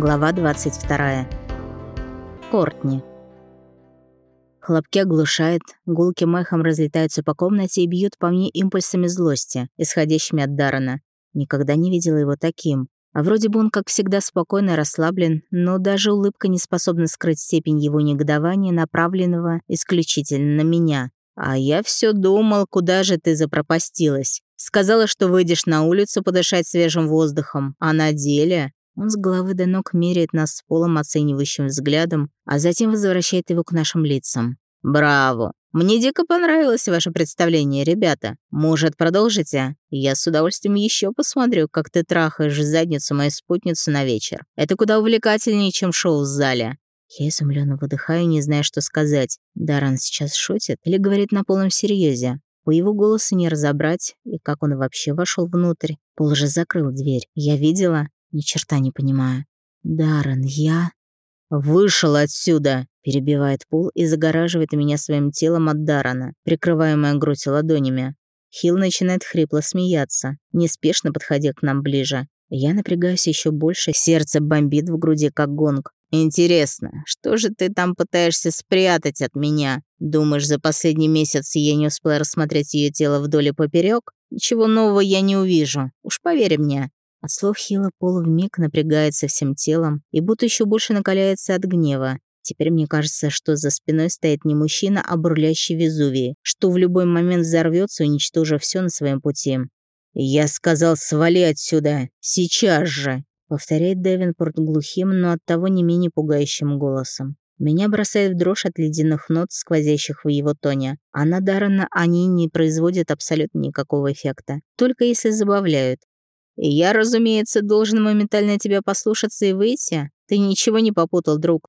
Глава 22. Кортни. Хлопки оглушает, гулки мехом разлетаются по комнате и бьют по мне импульсами злости, исходящими от Дарана. Никогда не видела его таким. А вроде бы он, как всегда, спокойно расслаблен, но даже улыбка не способна скрыть степень его негодования, направленного исключительно на меня. А я все думал, куда же ты запропастилась. Сказала, что выйдешь на улицу подышать свежим воздухом, а на деле он с головы до ног меряет нас с полом оценивающим взглядом, а затем возвращает его к нашим лицам. «Браво! Мне дико понравилось ваше представление, ребята. Может, продолжите? Я с удовольствием еще посмотрю, как ты трахаешь задницу моей спутницы на вечер. Это куда увлекательнее, чем шоу в зале». Я изумленно выдыхаю, не зная, что сказать. Даран сейчас шутит или говорит на полном серьезе. По его голосу не разобрать, и как он вообще вошел внутрь. Пол же закрыл дверь. Я видела, ни черта не понимаю. Даррен, я... «Вышел отсюда!» — перебивает Пол и загораживает меня своим телом от Дарана, прикрывая мою грудь ладонями. Хилл начинает хрипло смеяться, неспешно подходя к нам ближе. Я напрягаюсь еще больше, сердце бомбит в груди, как гонг. «Интересно, что же ты там пытаешься спрятать от меня? Думаешь, за последний месяц я не успела рассмотреть ее тело вдоль и поперек? Ничего нового я не увижу, уж поверь мне. От слов Хила Пол вмиг напрягается всем телом и будто еще больше накаляется от гнева. Теперь мне кажется, что за спиной стоит не мужчина, а бурлящий Везувий, что в любой момент взорвется, уничтожив все на своем пути. «Я сказал, свали отсюда! Сейчас же!» Повторяет Девинпорт глухим, но оттого не менее пугающим голосом. Меня бросает в дрожь от ледяных нот, сквозящих в его тоне, а на Даррена они не производят абсолютно никакого эффекта, только если забавляют. Я, разумеется, должен моментально тебя послушаться и выйти. Ты ничего не попутал, друг.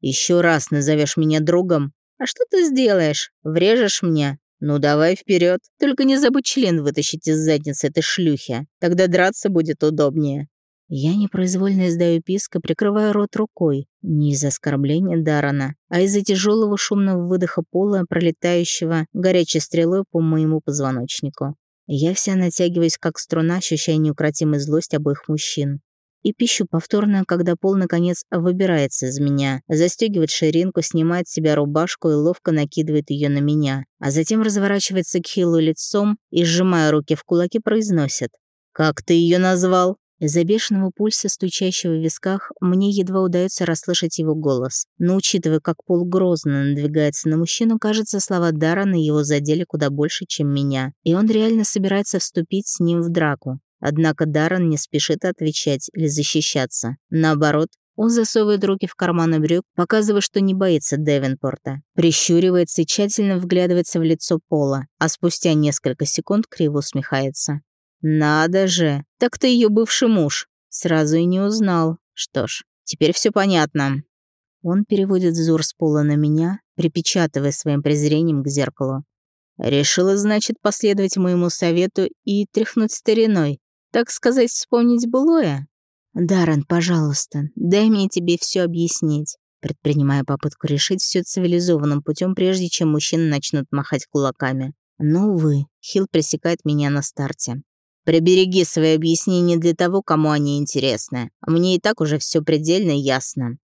Еще раз назовешь меня другом. А что ты сделаешь? Врежешь мне? Ну давай вперед. Только не забудь член вытащить из задницы этой шлюхи. Тогда драться будет удобнее. Я непроизвольно издаю писк и прикрываю рот рукой. Не из-за оскорбления Дарана, а из-за тяжелого шумного выдоха пола, пролетающего горячей стрелой по моему позвоночнику. Я вся натягиваюсь, как струна, ощущая неукротимую злость обоих мужчин. И пищу повторно, когда Пол наконец выбирается из меня, застегивает ширинку, снимает с себя рубашку и ловко накидывает ее на меня, а затем разворачивается к Хиллу лицом и, сжимая руки в кулаки, произносит «Как ты ее назвал?» Из-за бешеного пульса, стучащего в висках, мне едва удается расслышать его голос. Но учитывая, как Пол грозно надвигается на мужчину, кажется, слова Даррена его задели куда больше, чем меня. И он реально собирается вступить с ним в драку. Однако Даррен не спешит отвечать или защищаться. Наоборот, он засовывает руки в карманы брюк, показывая, что не боится Девенпорта. Прищуривается и тщательно вглядывается в лицо Пола, а спустя несколько секунд криво усмехается. «Надо же! Так ты ее бывший муж!» Сразу и не узнал. Что ж, теперь все понятно. Он переводит взор с пола на меня, припечатывая своим презрением к зеркалу. Решила, значит, последовать моему совету и тряхнуть стариной. Так сказать, вспомнить былое? Даррен, пожалуйста, дай мне тебе все объяснить. Предпринимая попытку решить все цивилизованным путем, прежде чем мужчины начнут махать кулаками. Но, увы, Хилл пресекает меня на старте. Прибереги свои объяснения для того, кому они интересны. Мне и так уже все предельно ясно.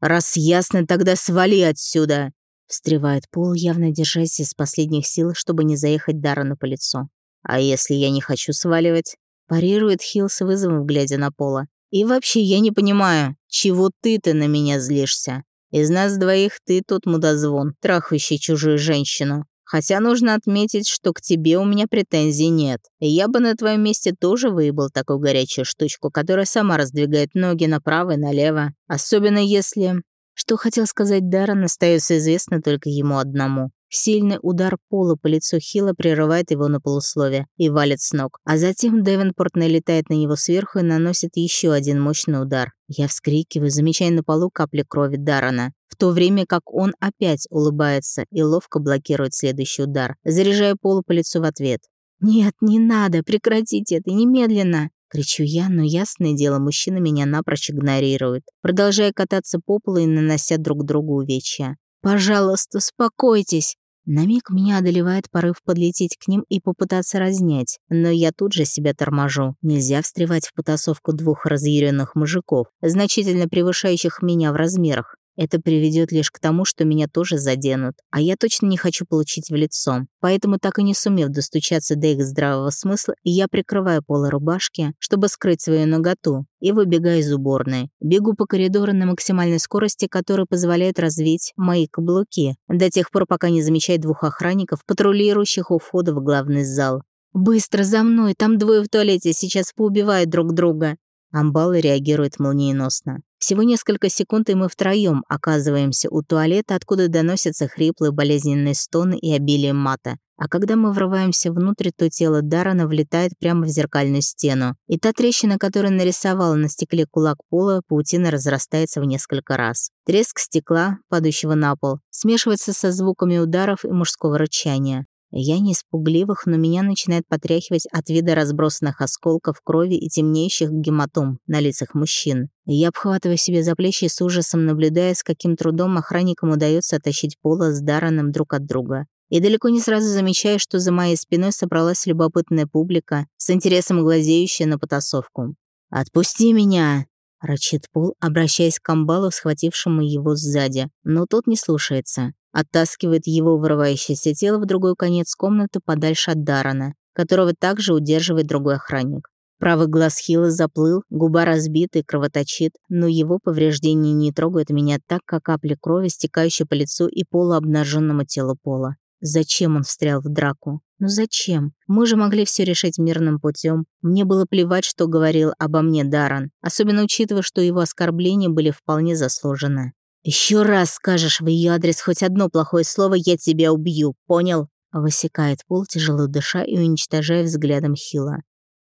Раз ясно, тогда свали отсюда. Встревает Пол, явно держась из последних сил, чтобы не заехать Даррену по лицу. А если я не хочу сваливать? Парирует Хилл с вызовом, глядя на Пола. И вообще, я не понимаю, чего ты-то на меня злишься? Из нас двоих ты тут мудозвон, трахающий чужую женщину. Хотя нужно отметить, что к тебе у меня претензий нет. И я бы на твоем месте тоже выебал такую горячую штучку, которая сама раздвигает ноги направо и налево. Особенно если... Что хотел сказать Даррен, остается известно только ему одному. Сильный удар пола по лицу Хила прерывает его на полуслове и валит с ног. А затем Девенпорт налетает на него сверху и наносит еще один мощный удар. Я вскрикиваю, замечая на полу капли крови Дарана, в то время как он опять улыбается и ловко блокирует следующий удар, заряжая полу по лицу в ответ. «Нет, не надо, прекратите это немедленно!» Кричу я, но ясное дело, мужчина меня напрочь игнорирует, продолжая кататься по полу и нанося друг другу увечья. «Пожалуйста, успокойтесь!» На миг меня одолевает порыв подлететь к ним и попытаться разнять, но я тут же себя торможу. Нельзя встревать в потасовку двух разъяренных мужиков, значительно превышающих меня в размерах. Это приведет лишь к тому, что меня тоже заденут, а я точно не хочу получить в лицо. Поэтому, так и не сумев достучаться до их здравого смысла, я прикрываю полы рубашки, чтобы скрыть свою наготу, и выбегаю из уборной. Бегу по коридору на максимальной скорости, которая позволяет развить мои каблуки, до тех пор, пока не замечаю двух охранников, патрулирующих у входа в главный зал. «Быстро за мной, там двое в туалете, сейчас поубивают друг друга». Амбалы реагирует молниеносно. Всего несколько секунд, и мы втроем оказываемся у туалета, откуда доносятся хриплые болезненные стоны и обилие мата. А когда мы врываемся внутрь, то тело Дарана влетает прямо в зеркальную стену. И та трещина, которую нарисовала на стекле кулак пола, паутина разрастается в несколько раз. Треск стекла, падающего на пол, смешивается со звуками ударов и мужского рычания. Я не испугливых, но меня начинает потряхивать от вида разбросанных осколков крови и темнеющих гематом на лицах мужчин. Я обхватываю себе за плечи с ужасом, наблюдая, с каким трудом охранникам удается оттащить пола с Дараном друг от друга. И далеко не сразу замечаю, что за моей спиной собралась любопытная публика, с интересом глазеющая на потасовку. «Отпусти меня!» — рычит Пол, обращаясь к амбалу, схватившему его сзади. Но тот не слушается. Оттаскивает его вырывающееся тело в другой конец комнаты подальше от Дарана, которого также удерживает другой охранник. Правый глаз Хилла заплыл, губа разбита и кровоточит, но его повреждения не трогают меня так, как капли крови, стекающие по лицу и полуобнаженному телу Пола. Зачем он встрял в драку? Ну зачем? Мы же могли все решить мирным путем. Мне было плевать, что говорил обо мне Даран, особенно учитывая, что его оскорбления были вполне заслужены. Еще раз скажешь в ее адрес хоть одно плохое слово, я тебя убью, понял?» Высекает пол, тяжело дыша и уничтожая взглядом Хила.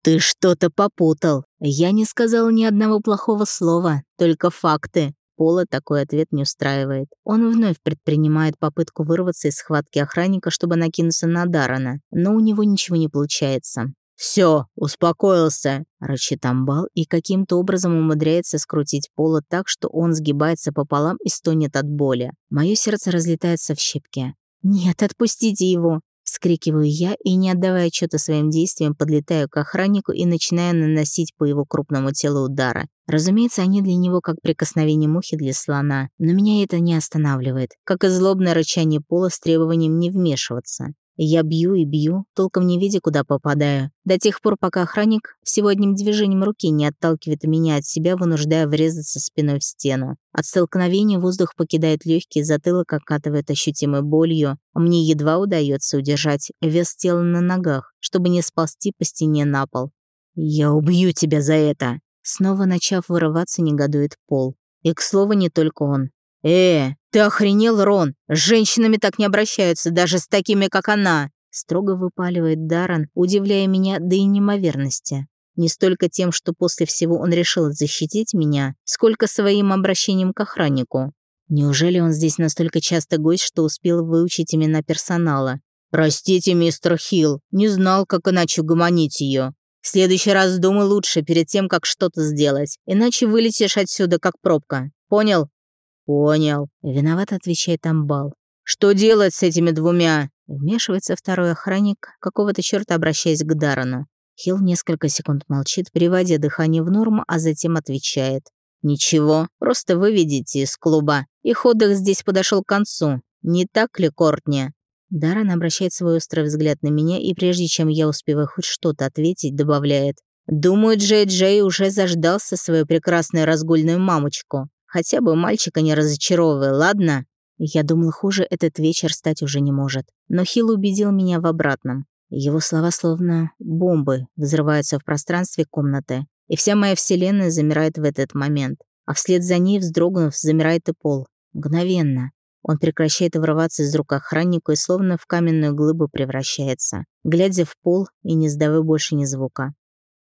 «Ты что-то попутал. Я не сказал ни одного плохого слова, только факты». Пола такой ответ не устраивает. Он вновь предпринимает попытку вырваться из схватки охранника, чтобы накинуться на Дарана, но у него ничего не получается. «Все, успокоился», — рычит амбал и каким-то образом умудряется скрутить пола так, что он сгибается пополам и стонет от боли. Мое сердце разлетается в щепки. «Нет, отпустите его!» Вскрикиваю я и, не отдавая отчета своим действиям, подлетаю к охраннику и начинаю наносить по его крупному телу удары. Разумеется, они для него как прикосновение мухи для слона, но меня это не останавливает, как и злобное рычание пола с требованием не вмешиваться. Я бью и бью, толком не видя, куда попадаю. До тех пор, пока охранник всего движением руки не отталкивает меня от себя, вынуждая врезаться спиной в стену. От столкновения воздух покидает легкие, затылок окатывает ощутимой болью. Мне едва удается удержать вес тела на ногах, чтобы не сползти по стене на пол. «Я убью тебя за это!» Снова начав вырываться, негодует Пол. И, к слову, не только он. «Э, ты охренел, Рон? С женщинами так не обращаются, даже с такими, как она!» Строго выпаливает Даррен, удивляя меня до неимоверности. Не столько тем, что после всего он решил защитить меня, сколько своим обращением к охраннику. Неужели он здесь настолько часто гость, что успел выучить имена персонала? «Простите, мистер Хилл, не знал, как иначе гомонить ее. В следующий раз думай лучше перед тем, как что-то сделать, иначе вылетишь отсюда, как пробка. Понял?» «Понял», — виноват отвечает Амбал. «Что делать с этими двумя?» Вмешивается второй охранник, какого-то черта обращаясь к Дарану. Хилл несколько секунд молчит, приводя дыхание в норму, а затем отвечает. «Ничего, просто выведите из клуба. Их отдых здесь подошел к концу. Не так ли, Кортни?» Даран обращает свой острый взгляд на меня, и прежде чем я успеваю хоть что-то ответить, добавляет. «Думаю, Джей Джей уже заждался свою прекрасную разгульную мамочку. Хотя бы мальчика не разочаровывай, ладно?» Я думал, хуже этот вечер стать уже не может. Но Хилл убедил меня в обратном. Его слова словно бомбы взрываются в пространстве комнаты. И вся моя вселенная замирает в этот момент. А вслед за ней, вздрогнув, замирает и пол. Мгновенно. Он прекращает врываться из рук охраннику и словно в каменную глыбу превращается, глядя в пол и не сдавая больше ни звука.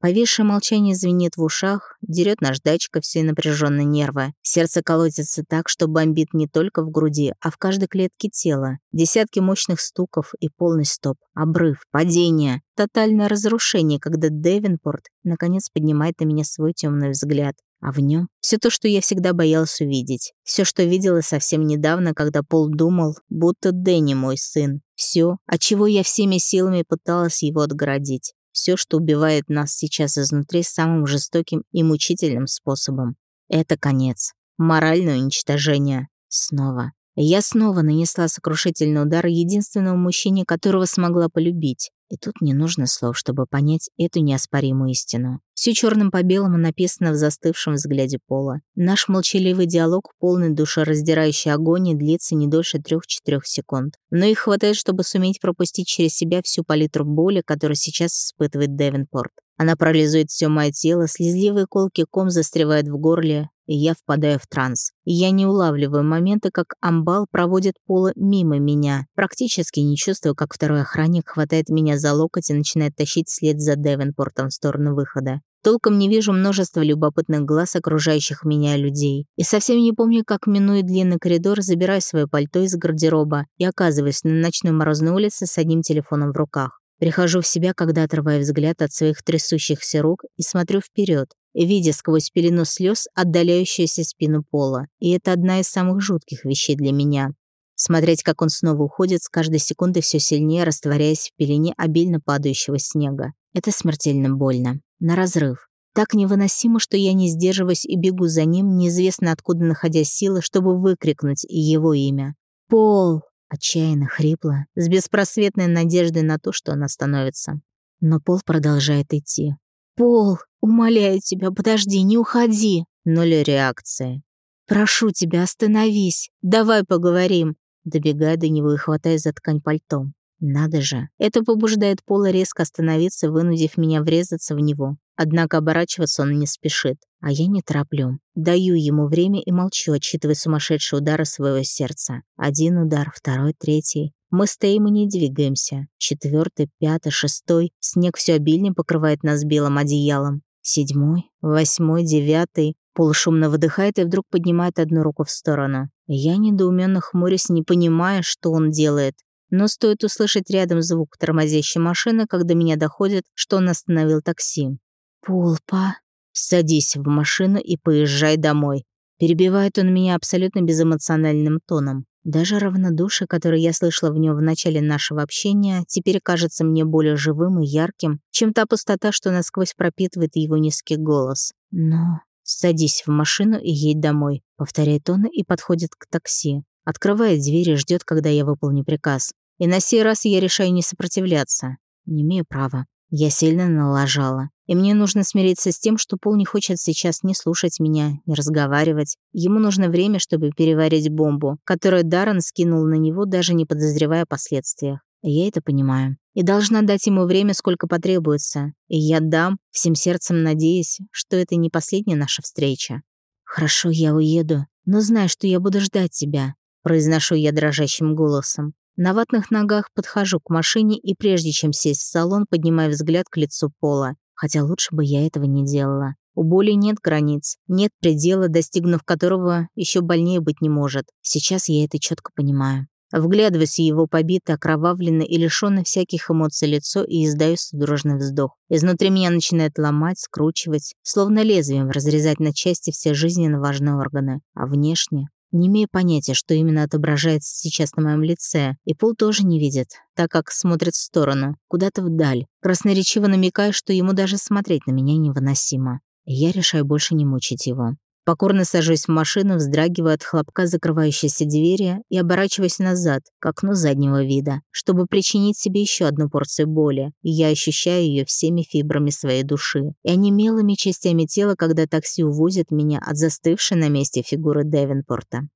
Повисшее молчание звенит в ушах, дерет наждачка все напряженные нервы. Сердце колотится так, что бомбит не только в груди, а в каждой клетке тела. Десятки мощных стуков и полный стоп. Обрыв, падение, тотальное разрушение, когда Девинпорт наконец поднимает на меня свой темный взгляд. А в нем все то, что я всегда боялась увидеть. Все, что видела совсем недавно, когда Пол думал, будто Дэнни мой сын. Все, от чего я всеми силами пыталась его отгородить. Все, что убивает нас сейчас изнутри самым жестоким и мучительным способом. Это конец. Моральное уничтожение. Снова. Я снова нанесла сокрушительный удар единственному мужчине, которого смогла полюбить. И тут не нужно слов, чтобы понять эту неоспоримую истину. Все черным по белому написано в застывшем взгляде Пола. Наш молчаливый диалог, полный душераздирающей агонии, длится не дольше трех-четырех секунд. Но их хватает, чтобы суметь пропустить через себя всю палитру боли, которую сейчас испытывает Девинпорт. Она парализует все мое тело, слезливые колки ком застревают в горле, я впадаю в транс. я не улавливаю моменты, как амбал проводит пола мимо меня, практически не чувствую, как второй охранник хватает меня за локоть и начинает тащить вслед за Девенпортом в сторону выхода. Толком не вижу множества любопытных глаз окружающих меня людей. И совсем не помню, как, минуя длинный коридор, забираю свое пальто из гардероба и оказываюсь на ночной морозной улице с одним телефоном в руках. Прихожу в себя, когда отрываю взгляд от своих трясущихся рук и смотрю вперед, видя сквозь пелену слез отдаляющуюся спину пола. И это одна из самых жутких вещей для меня. Смотреть, как он снова уходит, с каждой секундой все сильнее растворяясь в пелене обильно падающего снега. Это смертельно больно. На разрыв. Так невыносимо, что я не сдерживаюсь и бегу за ним, неизвестно откуда находя силы, чтобы выкрикнуть его имя. «Пол!» Отчаянно, хрипло, с беспросветной надеждой на то, что он остановится. Но Пол продолжает идти. «Пол, умоляю тебя, подожди, не уходи!» Ноль реакции. «Прошу тебя, остановись! Давай поговорим!» Добегая до него и хватая за ткань пальтом. Надо же, это побуждает Пола резко остановиться, вынудив меня врезаться в него. Однако оборачиваться он не спешит, а я не тороплю. Даю ему время и молчу, отчитывая сумасшедшие удары своего сердца. Один удар, второй, третий. Мы стоим и не двигаемся. Четвертый, пятый, шестой. Снег все обильнее покрывает нас белым одеялом. Седьмой, восьмой, девятый. Пол шумно выдыхает и вдруг поднимает одну руку в сторону. Я недоуменно хмурюсь, не понимая, что он делает. Но стоит услышать рядом звук тормозящей машины, когда меня доходит, что он остановил такси. «Полпа, садись в машину и поезжай домой». Перебивает он меня абсолютно безэмоциональным тоном. Даже равнодушие, которое я слышала в нем в начале нашего общения, теперь кажется мне более живым и ярким, чем та пустота, что насквозь пропитывает его низкий голос. «Но...» «Садись в машину и едь домой», — повторяет он и подходит к такси. Открывает дверь и ждет, когда я выполню приказ. И на сей раз я решаю не сопротивляться. Не имею права. Я сильно налажала. И мне нужно смириться с тем, что Пол не хочет сейчас ни слушать меня, ни разговаривать. Ему нужно время, чтобы переварить бомбу, которую Даррен скинул на него, даже не подозревая о последствиях. Я это понимаю. И должна дать ему время, сколько потребуется. И я дам, всем сердцем надеясь, что это не последняя наша встреча. «Хорошо, я уеду, но знай, что я буду ждать тебя», произношу я дрожащим голосом. На ватных ногах подхожу к машине и прежде чем сесть в салон, поднимаю взгляд к лицу Пола. Хотя лучше бы я этого не делала. У боли нет границ, нет предела, достигнув которого еще больнее быть не может. Сейчас я это четко понимаю. Вглядываюсь в его побитое, окровавленное и лишённое всяких эмоций лицо и издаю судорожный вздох. Изнутри меня начинает ломать, скручивать, словно лезвием разрезать на части все жизненно важные органы. А внешне не имея понятия, что именно отображается сейчас на моем лице, и Пол тоже не видит, так как смотрит в сторону, куда-то вдаль, красноречиво намекая, что ему даже смотреть на меня невыносимо. Я решаю больше не мучить его. Покорно сажусь в машину, вздрагивая от хлопка закрывающейся двери и оборачиваясь назад, к окну заднего вида, чтобы причинить себе еще одну порцию боли. И я ощущаю ее всеми фибрами своей души. И онемелыми частями тела, когда такси увозят меня от застывшей на месте фигуры Девинпорта.